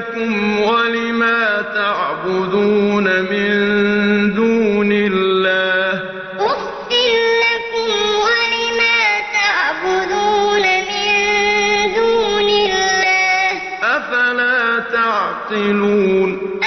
لكم ولما تعبدون من دون الله أفل لكم ولما تعبدون من دون الله أفلا تعقلون